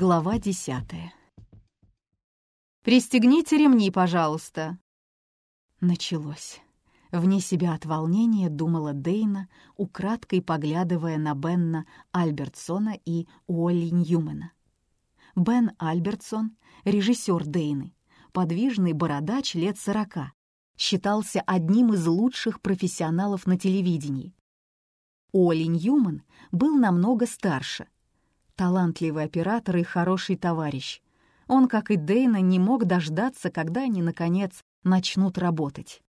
Глава десятая. «Пристегните ремни, пожалуйста». Началось. Вне себя от волнения думала Дейна, украдкой поглядывая на Бенна Альбертсона и Уолли Ньюмана. Бен Альбертсон, режиссер Дейны, подвижный бородач лет сорока, считался одним из лучших профессионалов на телевидении. Уолли Ньюман был намного старше — талантливый оператор и хороший товарищ. Он, как и Дейна, не мог дождаться, когда они, наконец, начнут работать.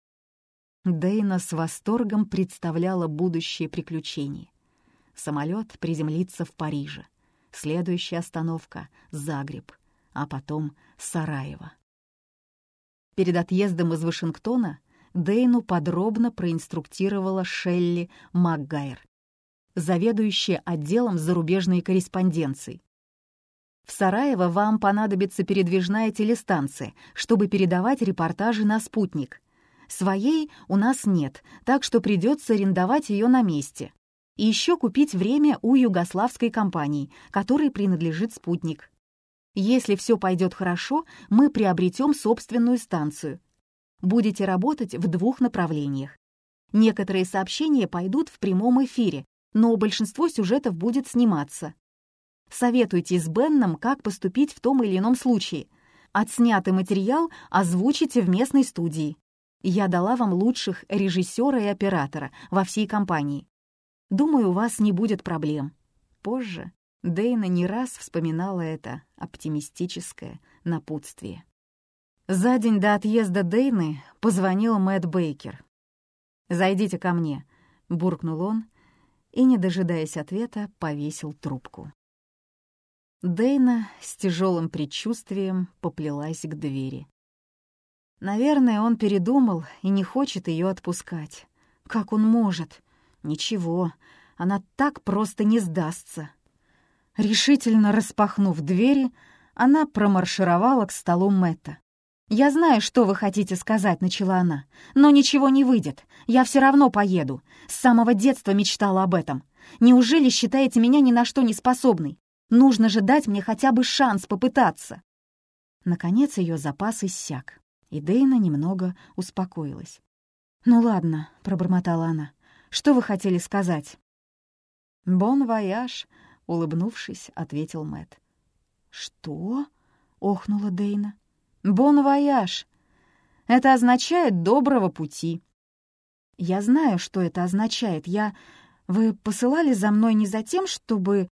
Дейна с восторгом представляла будущее приключение. Самолет приземлится в Париже. Следующая остановка — Загреб, а потом Сараево. Перед отъездом из Вашингтона Дейну подробно проинструктировала Шелли Макгайр, заведующая отделом зарубежной корреспонденции. В Сараево вам понадобится передвижная телестанция, чтобы передавать репортажи на спутник. Своей у нас нет, так что придется арендовать ее на месте. И еще купить время у югославской компании, которой принадлежит спутник. Если все пойдет хорошо, мы приобретем собственную станцию. Будете работать в двух направлениях. Некоторые сообщения пойдут в прямом эфире, но большинство сюжетов будет сниматься. Советуйте с Бенном, как поступить в том или ином случае. Отснятый материал озвучите в местной студии. Я дала вам лучших режиссера и оператора во всей компании. Думаю, у вас не будет проблем. Позже Дейна не раз вспоминала это оптимистическое напутствие. За день до отъезда Дейны позвонил Мэтт Бейкер. «Зайдите ко мне», — буркнул он, и, не дожидаясь ответа, повесил трубку. Дейна с тяжелым предчувствием поплелась к двери. Наверное, он передумал и не хочет ее отпускать. Как он может? Ничего, она так просто не сдастся. Решительно распахнув двери, она промаршировала к столу Мэтта. «Я знаю, что вы хотите сказать», — начала она. «Но ничего не выйдет. Я все равно поеду. С самого детства мечтала об этом. Неужели считаете меня ни на что не способной? Нужно же дать мне хотя бы шанс попытаться». Наконец ее запас иссяк, и Дейна немного успокоилась. «Ну ладно», — пробормотала она. «Что вы хотели сказать?» «Bon voyage», — улыбнувшись, ответил Мэт. «Что?» — охнула Дейна. «Bon voyage». Это означает «доброго пути». Я знаю, что это означает. Я... Вы посылали за мной не за тем, чтобы...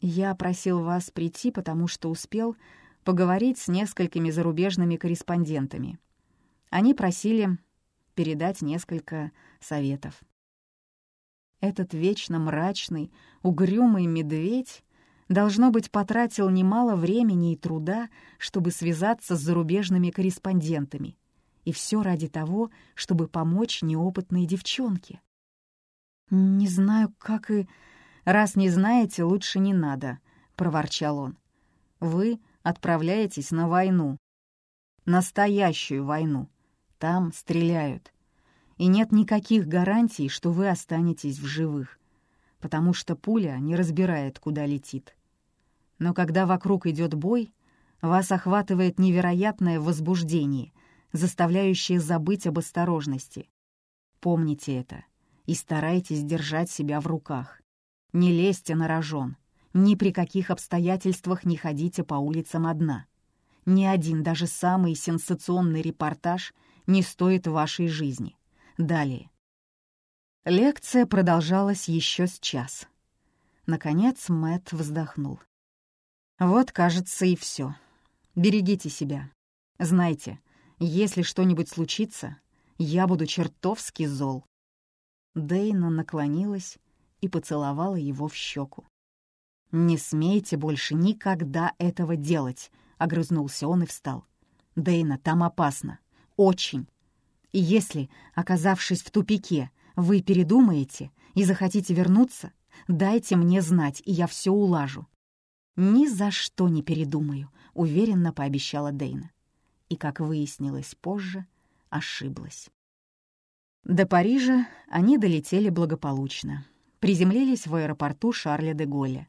Я просил вас прийти, потому что успел поговорить с несколькими зарубежными корреспондентами. Они просили передать несколько советов. Этот вечно мрачный, угрюмый медведь должно быть, потратил немало времени и труда, чтобы связаться с зарубежными корреспондентами. И все ради того, чтобы помочь неопытной девчонке. «Не знаю, как и...» «Раз не знаете, лучше не надо», — проворчал он. «Вы отправляетесь на войну. Настоящую войну. Там стреляют. И нет никаких гарантий, что вы останетесь в живых, потому что пуля не разбирает, куда летит. Но когда вокруг идет бой, вас охватывает невероятное возбуждение, заставляющее забыть об осторожности. Помните это и старайтесь держать себя в руках. Не лезьте на рожон, ни при каких обстоятельствах не ходите по улицам одна. Ни один, даже самый сенсационный репортаж не стоит вашей жизни. Далее. Лекция продолжалась еще с час. Наконец Мэт вздохнул. Вот, кажется, и все. Берегите себя. Знайте, если что-нибудь случится, я буду чертовски зол». Дейна наклонилась и поцеловала его в щеку. «Не смейте больше никогда этого делать», — огрызнулся он и встал. «Дейна, там опасно. Очень. И если, оказавшись в тупике, вы передумаете и захотите вернуться, дайте мне знать, и я все улажу. «Ни за что не передумаю», — уверенно пообещала Дейна. И, как выяснилось позже, ошиблась. До Парижа они долетели благополучно. Приземлились в аэропорту Шарля де Голля.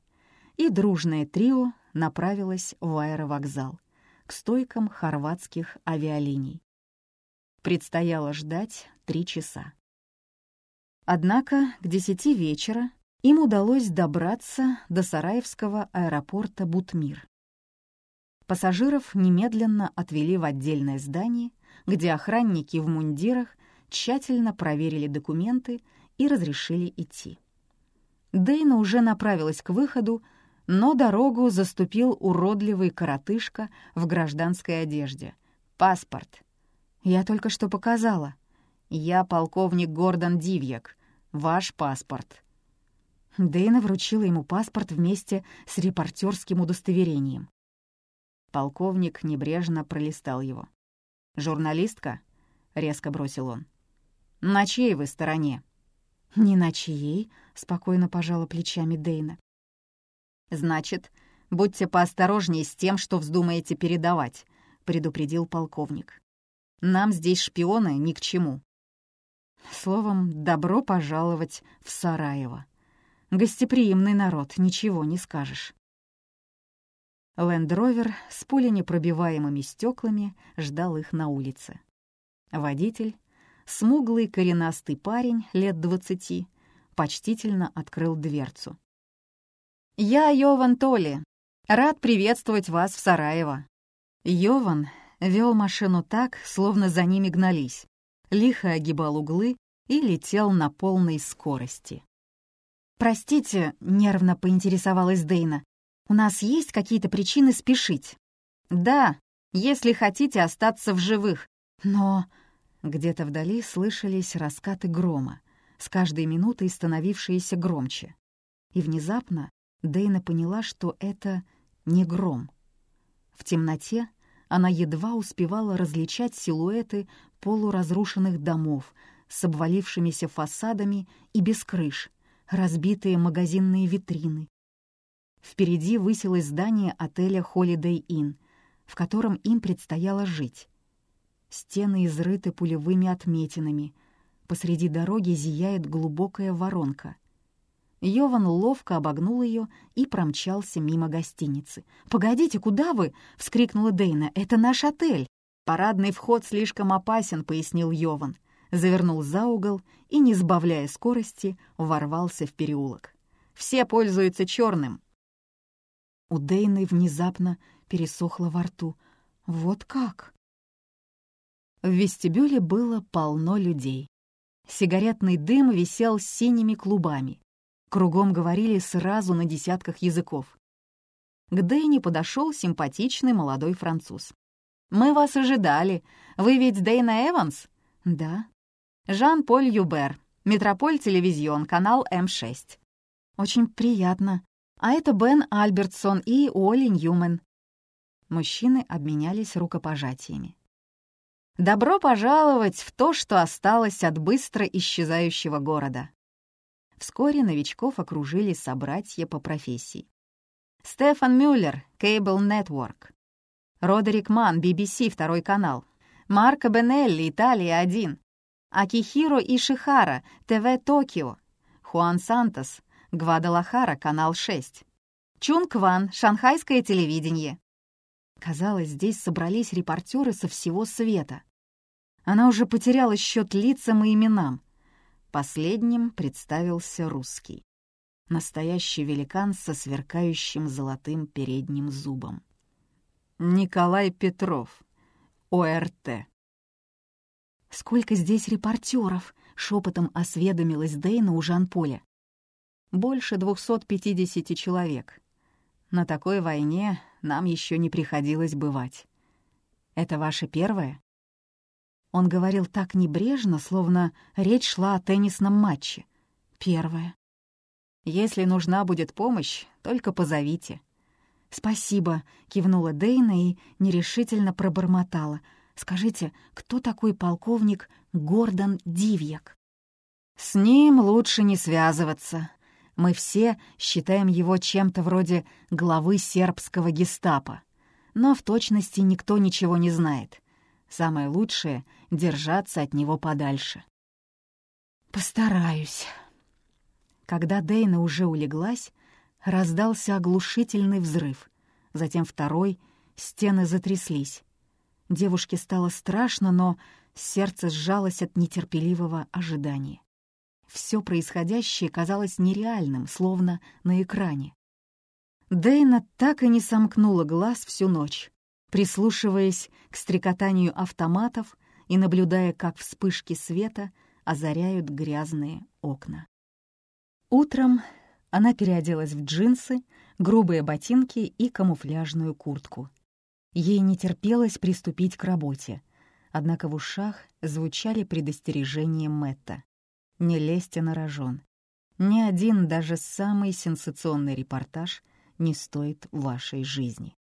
И дружное трио направилась в аэровокзал, к стойкам хорватских авиалиний. Предстояло ждать три часа. Однако к десяти вечера им удалось добраться до Сараевского аэропорта Бутмир. Пассажиров немедленно отвели в отдельное здание, где охранники в мундирах тщательно проверили документы и разрешили идти. Дейна уже направилась к выходу, но дорогу заступил уродливый коротышка в гражданской одежде. «Паспорт». «Я только что показала». «Я полковник Гордон Дивьяк. Ваш паспорт». Дейна вручила ему паспорт вместе с репортерским удостоверением. Полковник небрежно пролистал его. «Журналистка?» — резко бросил он. «На чьей вы стороне?» «Не на чьей», — спокойно пожала плечами Дейна. «Значит, будьте поосторожнее с тем, что вздумаете передавать», — предупредил полковник. «Нам здесь шпионы ни к чему». Словом, добро пожаловать в Сараево. Гостеприимный народ, ничего не скажешь. Лендровер с пуленепробиваемыми стеклами ждал их на улице. Водитель, смуглый коренастый парень лет двадцати, почтительно открыл дверцу. «Я Йован Толи. Рад приветствовать вас в Сараево». Йован вел машину так, словно за ними гнались, лихо огибал углы и летел на полной скорости. «Простите», — нервно поинтересовалась Дейна, «у нас есть какие-то причины спешить?» «Да, если хотите остаться в живых. Но...» Где-то вдали слышались раскаты грома, с каждой минутой становившиеся громче. И внезапно Дейна поняла, что это не гром. В темноте она едва успевала различать силуэты полуразрушенных домов с обвалившимися фасадами и без крыш, разбитые магазинные витрины. Впереди высилось здание отеля Holiday Inn, в котором им предстояло жить. Стены изрыты пулевыми отметинами. Посреди дороги зияет глубокая воронка. Йован ловко обогнул ее и промчался мимо гостиницы. «Погодите, куда вы?» — вскрикнула Дейна. «Это наш отель!» «Парадный вход слишком опасен», — пояснил Йован завернул за угол и, не сбавляя скорости, ворвался в переулок. «Все пользуются черным. У Дейны внезапно пересохло во рту. «Вот как?» В вестибюле было полно людей. Сигаретный дым висел синими клубами. Кругом говорили сразу на десятках языков. К Дэйне подошел симпатичный молодой француз. «Мы вас ожидали. Вы ведь Дэйна Эванс?» «Да». Жан-Поль Юбер, Метрополь Телевизион, канал М6. Очень приятно. А это Бен Альбертсон и Уолли Ньюмен. Мужчины обменялись рукопожатиями. Добро пожаловать в то, что осталось от быстро исчезающего города. Вскоре новичков окружили собратья по профессии. Стефан Мюллер, Cable Network. Родерик Ман, BBC, второй канал. Марко Бенелли, Италия, 1. Акихиро Ишихара, ТВ Токио. Хуан Сантос, Гвадалахара, канал 6. Чун Кван, шанхайское телевидение. Казалось, здесь собрались репортеры со всего света. Она уже потеряла счет лицам и именам. Последним представился русский. Настоящий великан со сверкающим золотым передним зубом. Николай Петров, ОРТ. «Сколько здесь репортеров?» — шепотом осведомилась Дейна у Жан-Поля. «Больше 250 человек. На такой войне нам еще не приходилось бывать. Это ваше первое?» Он говорил так небрежно, словно речь шла о теннисном матче. «Первое. Если нужна будет помощь, только позовите». «Спасибо», — кивнула Дейна и нерешительно пробормотала — Скажите, кто такой полковник Гордон Дивьяк? С ним лучше не связываться. Мы все считаем его чем-то вроде главы сербского гестапо. Но в точности никто ничего не знает. Самое лучшее — держаться от него подальше. «Постараюсь». Когда Дейна уже улеглась, раздался оглушительный взрыв. затем второй, стены затряслись. Девушке стало страшно, но сердце сжалось от нетерпеливого ожидания. Все происходящее казалось нереальным, словно на экране. Дейна так и не сомкнула глаз всю ночь, прислушиваясь к стрекотанию автоматов и наблюдая, как вспышки света озаряют грязные окна. Утром она переоделась в джинсы, грубые ботинки и камуфляжную куртку. Ей не терпелось приступить к работе, однако в ушах звучали предостережения Мэтта. «Не лезьте на рожон. Ни один, даже самый сенсационный репортаж не стоит вашей жизни».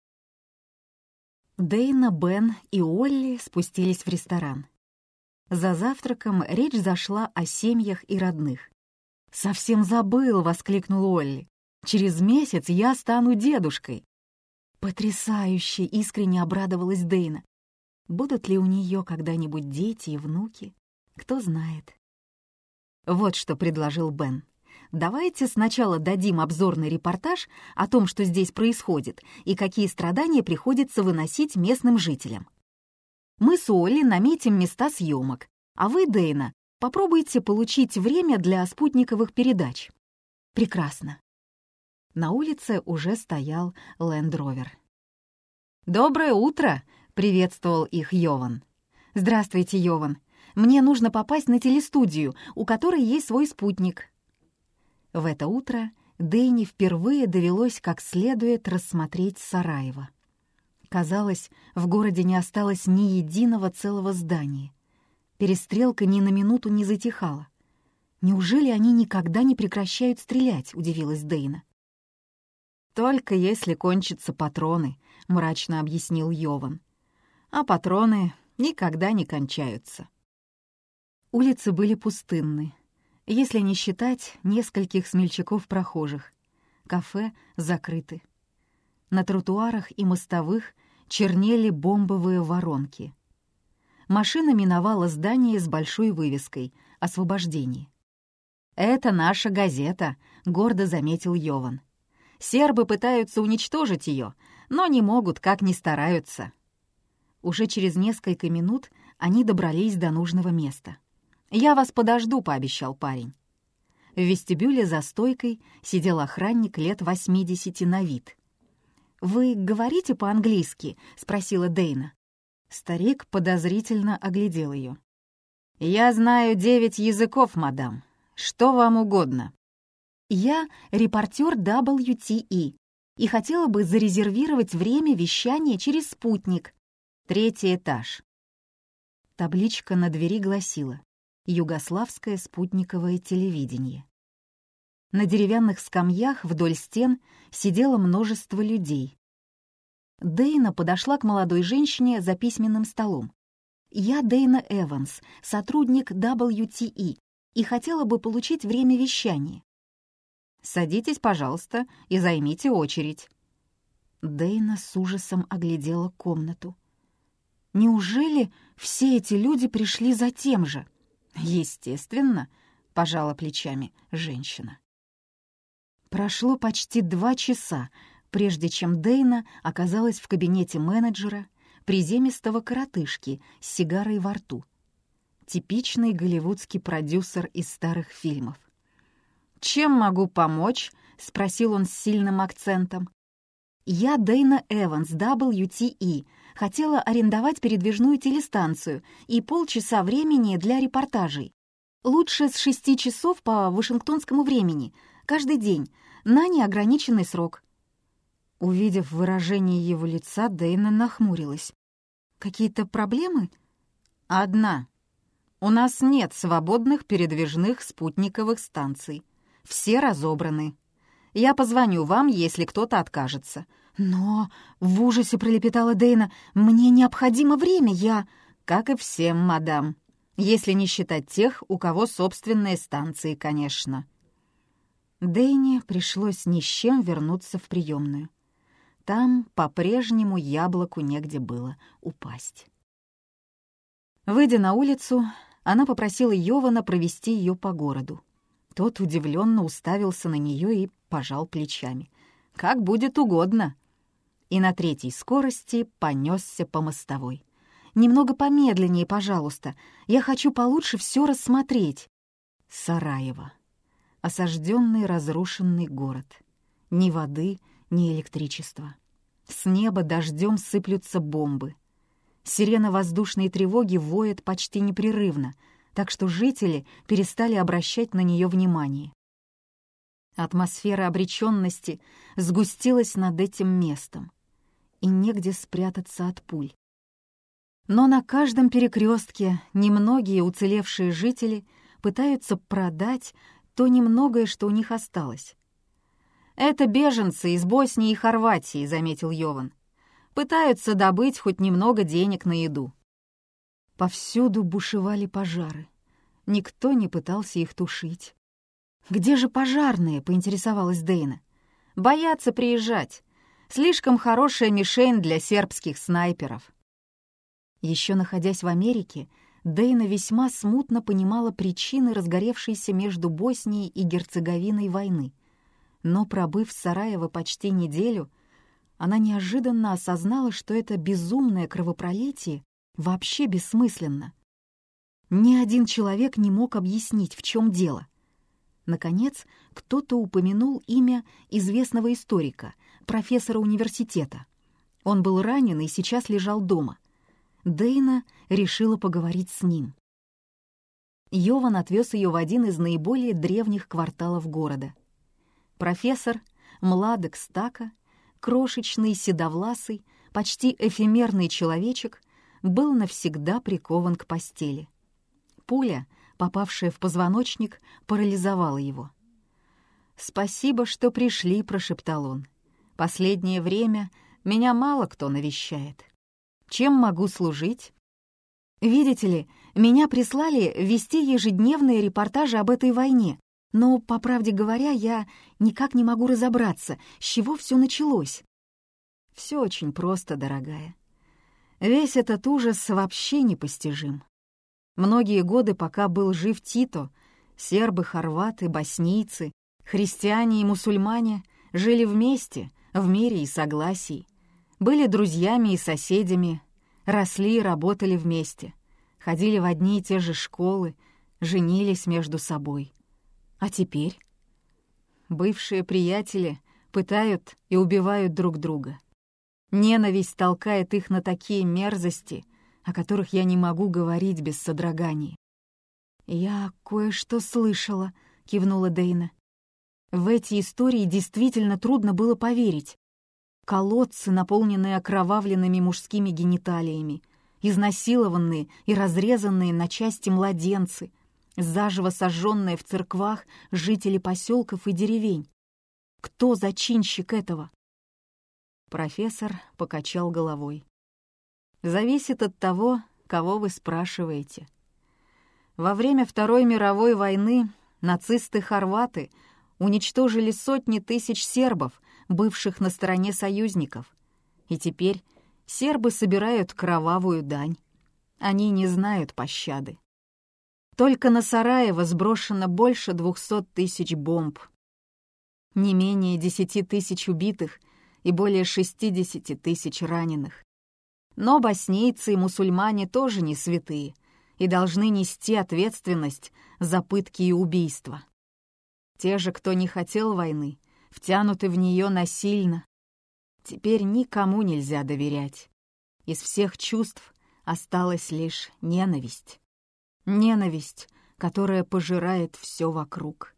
Дейна, Бен и Олли спустились в ресторан. За завтраком речь зашла о семьях и родных. «Совсем забыл!» — воскликнул Олли. «Через месяц я стану дедушкой!» Потрясающе искренне обрадовалась Дейна. Будут ли у нее когда-нибудь дети и внуки? Кто знает. Вот что предложил Бен. Давайте сначала дадим обзорный репортаж о том, что здесь происходит и какие страдания приходится выносить местным жителям. Мы с Олли наметим места съемок, а вы, Дейна, попробуйте получить время для спутниковых передач. Прекрасно. На улице уже стоял Лэнд-Ровер. «Доброе утро!» — приветствовал их Йован. «Здравствуйте, Йован. Мне нужно попасть на телестудию, у которой есть свой спутник». В это утро Дэйни впервые довелось как следует рассмотреть Сараево. Казалось, в городе не осталось ни единого целого здания. Перестрелка ни на минуту не затихала. «Неужели они никогда не прекращают стрелять?» — удивилась Дейна. «Только если кончатся патроны», — мрачно объяснил Йован. «А патроны никогда не кончаются». Улицы были пустынны, если не считать нескольких смельчаков-прохожих. Кафе закрыты. На тротуарах и мостовых чернели бомбовые воронки. Машина миновала здание с большой вывеской «Освобождение». «Это наша газета», — гордо заметил Йован. Сербы пытаются уничтожить ее, но не могут, как ни стараются. Уже через несколько минут они добрались до нужного места. «Я вас подожду», — пообещал парень. В вестибюле за стойкой сидел охранник лет 80 на вид. «Вы говорите по-английски?» — спросила Дейна. Старик подозрительно оглядел ее. «Я знаю девять языков, мадам. Что вам угодно?» Я репортер WTE и хотела бы зарезервировать время вещания через спутник. Третий этаж. Табличка на двери гласила «Югославское спутниковое телевидение». На деревянных скамьях вдоль стен сидело множество людей. Дейна подошла к молодой женщине за письменным столом. «Я Дейна Эванс, сотрудник WTE, и хотела бы получить время вещания. Садитесь, пожалуйста, и займите очередь». Дейна с ужасом оглядела комнату. «Неужели все эти люди пришли за тем же?» «Естественно», — пожала плечами женщина. Прошло почти два часа, прежде чем Дейна оказалась в кабинете менеджера, приземистого коротышки с сигарой во рту. Типичный голливудский продюсер из старых фильмов. «Чем могу помочь?» — спросил он с сильным акцентом. «Я Дейна Эванс, WTE. Хотела арендовать передвижную телестанцию и полчаса времени для репортажей. Лучше с шести часов по вашингтонскому времени, каждый день, на неограниченный срок». Увидев выражение его лица, Дейна нахмурилась. «Какие-то проблемы?» «Одна. У нас нет свободных передвижных спутниковых станций. Все разобраны. Я позвоню вам, если кто-то откажется». «Но...» — в ужасе пролепетала Дейна. «Мне необходимо время, я...» «Как и всем, мадам. Если не считать тех, у кого собственные станции, конечно». Дейне пришлось ни с чем вернуться в приемную. Там по-прежнему яблоку негде было упасть. Выйдя на улицу, она попросила Йована провести ее по городу. Тот удивленно уставился на нее и пожал плечами. «Как будет угодно». и на третьей скорости понесся по мостовой. «Немного помедленнее, пожалуйста. Я хочу получше все рассмотреть». Сараево. Осажденный разрушенный город. Ни воды, ни электричества. С неба дождем сыплются бомбы. Сирена воздушной тревоги воет почти непрерывно, так что жители перестали обращать на нее внимание. Атмосфера обреченности сгустилась над этим местом, и негде спрятаться от пуль. Но на каждом перекрестке немногие уцелевшие жители пытаются продать то немногое, что у них осталось. «Это беженцы из Боснии и Хорватии», — заметил Йован. «Пытаются добыть хоть немного денег на еду». Повсюду бушевали пожары. Никто не пытался их тушить. «Где же пожарные?» — поинтересовалась Дейна. «Боятся приезжать. Слишком хорошая мишень для сербских снайперов». Еще находясь в Америке, Дейна весьма смутно понимала причины разгоревшейся между Боснией и Герцеговиной войны. Но, пробыв в Сараево почти неделю, она неожиданно осознала, что это безумное кровопролитие вообще бессмысленно. Ни один человек не мог объяснить, в чем дело. Наконец, кто-то упомянул имя известного историка, профессора университета. Он был ранен и сейчас лежал дома. Дейна решила поговорить с ним. Йован отвез ее в один из наиболее древних кварталов города. Профессор, младок стака, крошечный, седовласый, почти эфемерный человечек, был навсегда прикован к постели. Пуля — попавшая в позвоночник, парализовала его. «Спасибо, что пришли», — прошептал он. «Последнее время меня мало кто навещает. Чем могу служить?» «Видите ли, меня прислали вести ежедневные репортажи об этой войне, но, по правде говоря, я никак не могу разобраться, с чего все началось». «Все очень просто, дорогая. Весь этот ужас вообще непостижим. Многие годы, пока был жив Тито, сербы, хорваты, боснийцы, христиане и мусульмане жили вместе, в мире и согласии, были друзьями и соседями, росли и работали вместе, ходили в одни и те же школы, женились между собой. А теперь? Бывшие приятели пытают и убивают друг друга. Ненависть толкает их на такие мерзости, о которых я не могу говорить без содроганий. «Я кое-что слышала», — кивнула Дейна. В эти истории действительно трудно было поверить. Колодцы, наполненные окровавленными мужскими гениталиями, изнасилованные и разрезанные на части младенцы, заживо сожженные в церквах жители поселков и деревень. Кто зачинщик этого? Профессор покачал головой зависит от того, кого вы спрашиваете. Во время Второй мировой войны нацисты-хорваты уничтожили сотни тысяч сербов, бывших на стороне союзников. И теперь сербы собирают кровавую дань. Они не знают пощады. Только на Сараево сброшено больше двухсот тысяч бомб. Не менее десяти тысяч убитых и более шестидесяти тысяч раненых. Но боснийцы и мусульмане тоже не святые и должны нести ответственность за пытки и убийства. Те же, кто не хотел войны, втянуты в нее насильно. Теперь никому нельзя доверять. Из всех чувств осталась лишь ненависть. Ненависть, которая пожирает все вокруг.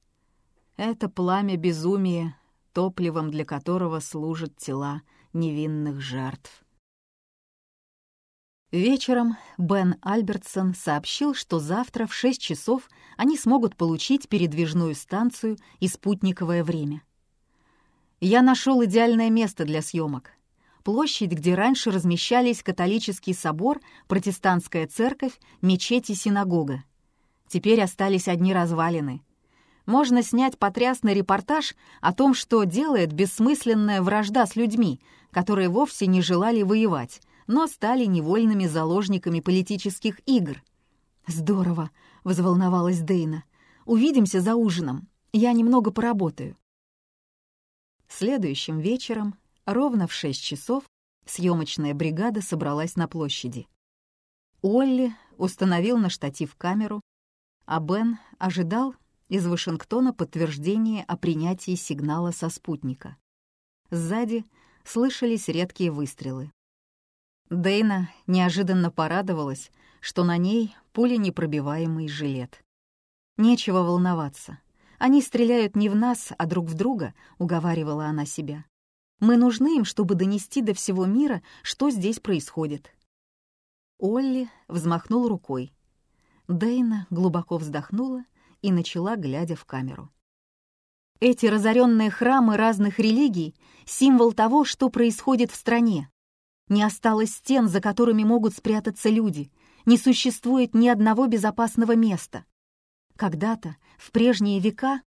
Это пламя безумия, топливом для которого служат тела невинных жертв. Вечером Бен Альбертсон сообщил, что завтра в 6 часов они смогут получить передвижную станцию и спутниковое время. «Я нашел идеальное место для съемок. Площадь, где раньше размещались католический собор, протестантская церковь, мечеть и синагога. Теперь остались одни развалины. Можно снять потрясный репортаж о том, что делает бессмысленная вражда с людьми, которые вовсе не желали воевать, но стали невольными заложниками политических игр. «Здорово!» — взволновалась Дейна. «Увидимся за ужином. Я немного поработаю». Следующим вечером Ровно в шесть часов съемочная бригада собралась на площади. Олли установил на штатив камеру, а Бен ожидал из Вашингтона подтверждения о принятии сигнала со спутника. Сзади слышались редкие выстрелы. Дейна неожиданно порадовалась, что на ней пуленепробиваемый жилет. Нечего волноваться. Они стреляют не в нас, а друг в друга, уговаривала она себя. Мы нужны им, чтобы донести до всего мира, что здесь происходит. Олли взмахнул рукой. Дейна глубоко вздохнула и начала, глядя в камеру. Эти разоренные храмы разных религий — символ того, что происходит в стране. Не осталось стен, за которыми могут спрятаться люди, не существует ни одного безопасного места. Когда-то, в прежние века,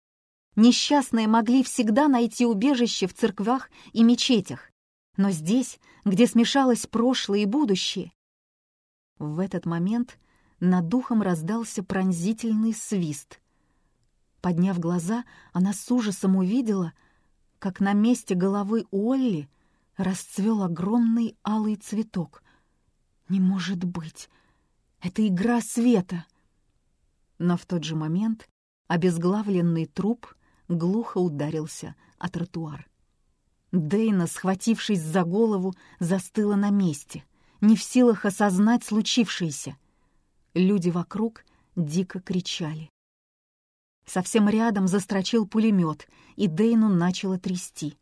несчастные могли всегда найти убежище в церквях и мечетях, но здесь, где смешалось прошлое и будущее. В этот момент над духом раздался пронзительный свист. Подняв глаза, она с ужасом увидела, как на месте головы Олли расцвел огромный алый цветок. «Не может быть! Это игра света!» Но в тот же момент обезглавленный труп глухо ударился о тротуар. Дейна, схватившись за голову, застыла на месте, не в силах осознать случившееся. Люди вокруг дико кричали. Совсем рядом застрочил пулемет, и Дейну начало трясти.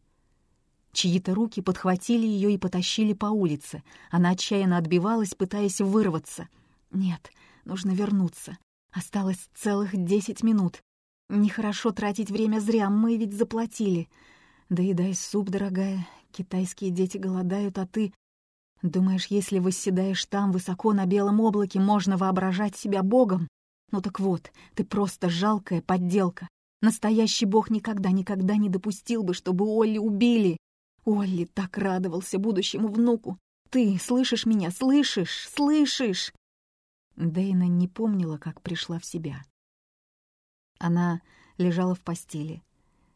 Чьи-то руки подхватили ее и потащили по улице. Она отчаянно отбивалась, пытаясь вырваться. «Нет, нужно вернуться. Осталось целых десять минут. Нехорошо тратить время зря, мы ведь заплатили. Доедай суп, дорогая. Китайские дети голодают, а ты... Думаешь, если восседаешь там, высоко на белом облаке, можно воображать себя богом? Ну так вот, ты просто жалкая подделка. Настоящий бог никогда-никогда не допустил бы, чтобы Олли убили. Олли так радовался будущему внуку. Ты слышишь меня, слышишь, слышишь? Дейна не помнила, как пришла в себя. Она лежала в постели.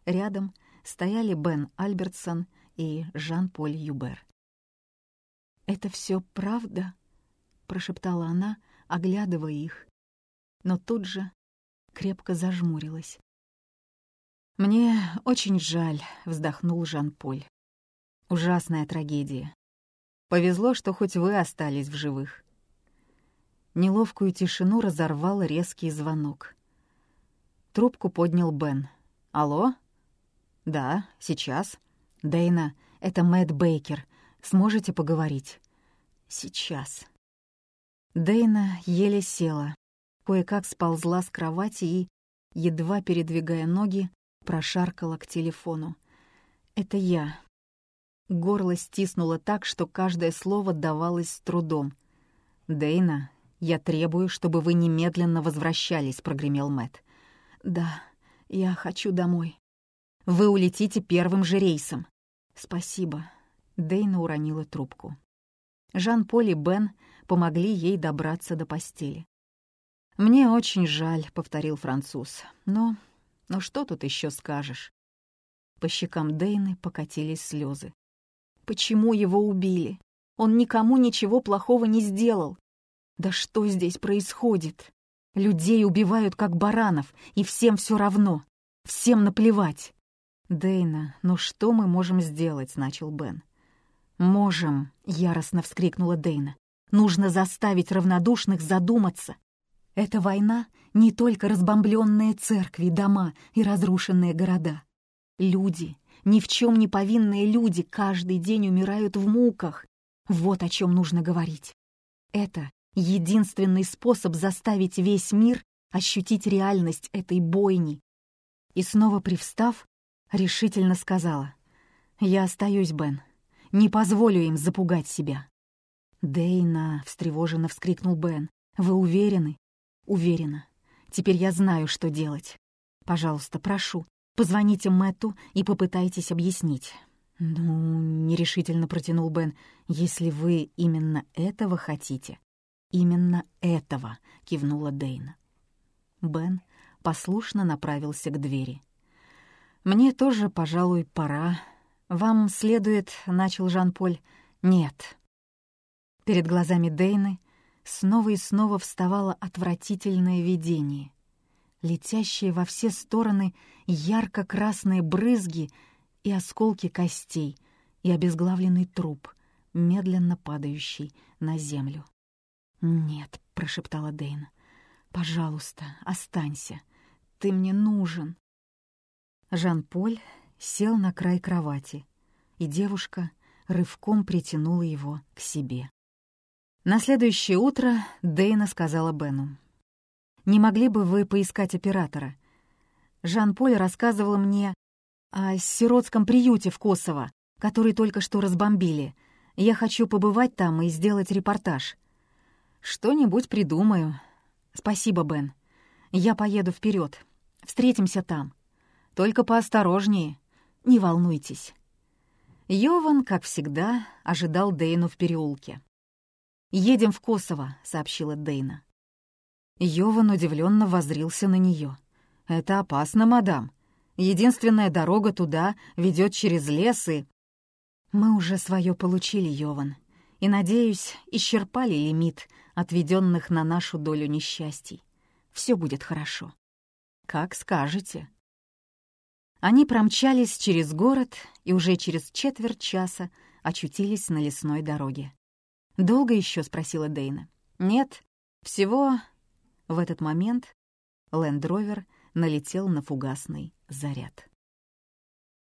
Рядом стояли Бен Альбертсон и Жан-Поль Юбер. «Это все правда?» — прошептала она, оглядывая их, но тут же крепко зажмурилась. «Мне очень жаль», — вздохнул Жан-Поль. «Ужасная трагедия. Повезло, что хоть вы остались в живых. Неловкую тишину разорвал резкий звонок. Трубку поднял Бен. «Алло?» «Да, сейчас». «Дэйна, это Мэтт Бейкер. Сможете поговорить?» «Сейчас». Дэйна еле села, кое-как сползла с кровати и, едва передвигая ноги, прошаркала к телефону. «Это я». Горло стиснуло так, что каждое слово давалось с трудом. «Дэйна, «Я требую, чтобы вы немедленно возвращались», — прогремел Мэт. «Да, я хочу домой». «Вы улетите первым же рейсом». «Спасибо». Дейна уронила трубку. Жан-Поль и Бен помогли ей добраться до постели. «Мне очень жаль», — повторил француз. «Но... но что тут еще скажешь?» По щекам Дейны покатились слезы. «Почему его убили? Он никому ничего плохого не сделал. Да что здесь происходит? Людей убивают как баранов, и всем все равно. Всем наплевать. «Дейна, ну что мы можем сделать?» — начал Бен. «Можем», — яростно вскрикнула Дейна. «Нужно заставить равнодушных задуматься. Эта война — не только разбомбленные церкви, дома и разрушенные города. Люди, ни в чем не повинные люди, каждый день умирают в муках. Вот о чем нужно говорить. Это единственный способ заставить весь мир ощутить реальность этой бойни. И снова привстав, решительно сказала, «Я остаюсь, Бен. Не позволю им запугать себя». «Дейна», — встревоженно вскрикнул Бен, «вы уверены?» «Уверена. Теперь я знаю, что делать. Пожалуйста, прошу, позвоните Мэтту и попытайтесь объяснить». «Ну», — нерешительно протянул Бен, «если вы именно этого хотите, «Именно этого», — кивнула Дейна. Бен послушно направился к двери. «Мне тоже, пожалуй, пора. «Вам следует...» — начал Жан-Поль. «Нет». Перед глазами Дейны снова и снова вставало отвратительное видение. Летящие во все стороны ярко-красные брызги и осколки костей, и обезглавленный труп, медленно падающий на землю. «Нет», — прошептала Дейна, — «пожалуйста, останься. Ты мне нужен». Жан-Поль сел на край кровати, и девушка рывком притянула его к себе. На следующее утро Дейна сказала Бену. «Не могли бы вы поискать оператора? Жан-Поль рассказывал мне о сиротском приюте в Косово, который только что разбомбили. Я хочу побывать там и сделать репортаж. Что-нибудь придумаю. Спасибо, Бен. Я поеду вперед. Встретимся там. Только поосторожнее. Не волнуйтесь». Йован, как всегда, ожидал Дейну в переулке. «Едем в Косово», — сообщила Дейна. Йован удивленно возрился на нее. «Это опасно, мадам. Единственная дорога туда ведет через лес и...» «Мы уже свое получили, Йован, и, надеюсь, исчерпали лимит отведенных на нашу долю несчастий. Все будет хорошо». «Как скажете». Они промчались через город и уже через четверть часа очутились на лесной дороге. «Долго еще?» — спросила Дейна. «Нет, всего...» В этот момент Лендровер налетел на фугасный заряд.